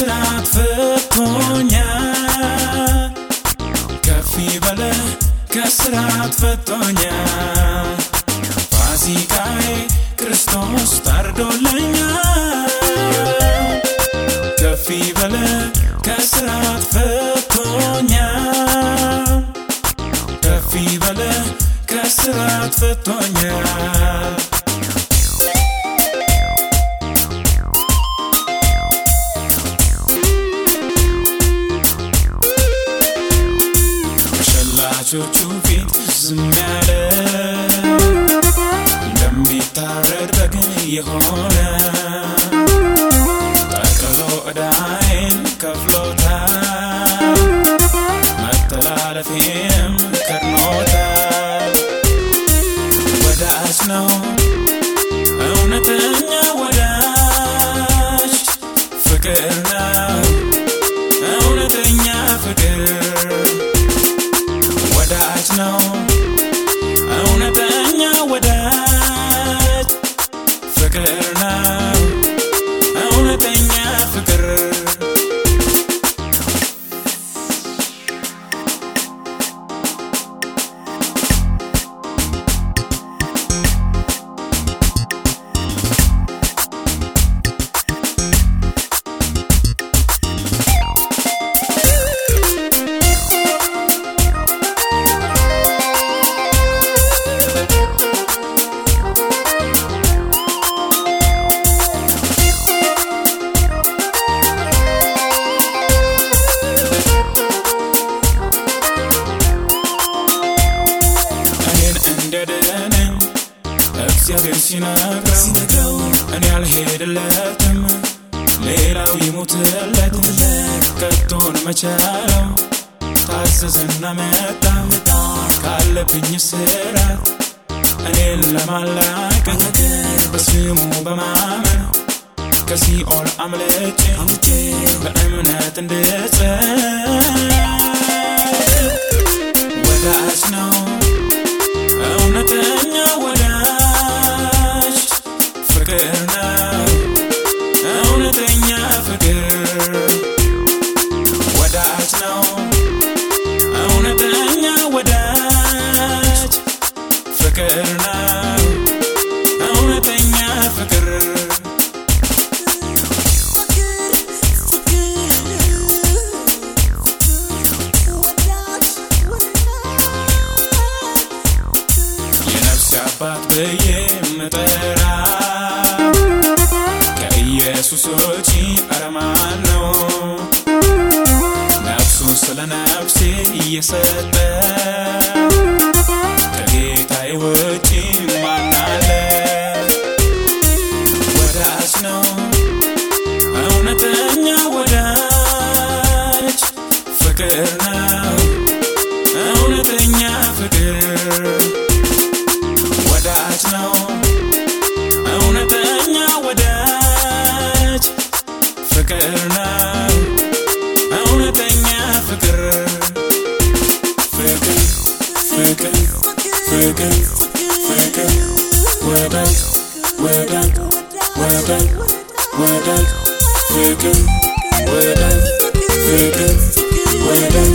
ብስራት ፈቶኛል ከፍ በለ ከስራት ፈቶኛል ፋሲካዬ ክርስቶስ ታርዶለኛል ከፍ በለ ከስራት ፈቶኛል ከፍ በለ ከስራት ፈቶኛል በሸላቾቹ ፊት ዝም ያለ እንደሚታረድ በግ የሆነ ጠቅሎ ዕዳዬን ከፍሎታል። መተላለፌም ከድኖታል። ወዳጅ ነው እውነተኛ ወዳጅ። ፍቅር ነው እግዚአብሔር ሲነግረው እኔ አልሄድለትም። ሌላው ይሙትለት ከቶን መቻለው ታዘዘና መጣ። ካለብኝ ስራት እኔን ለማላቀቅ በስሙ በማመን ከሲኦል አምልጬ በእምነት እንድጸድቅ እውነተኛ ፍቅር። አባት ብዬ ምጠራ ውጪ ኧረ ማን ነው ነፍሱን ስለ ነፍሴ እየሰጠ ውጪ ማን አለ ወዳጅ ነው። እውነተኛ ወዳጅ ፍቅር ነው። እውነተኛ ፍቅር ወዳጅ ነው። እውነተኛ ወዳጅ ፍቅር ነው። እውነተኛ ፍቅር ፍቅር ፍቅር ፍቅር ፍቅር ወዳጅ ወዳጅ ወዳጅ ወዳጅ ፍቅር ወዳጅ ፍቅር ወዳጅ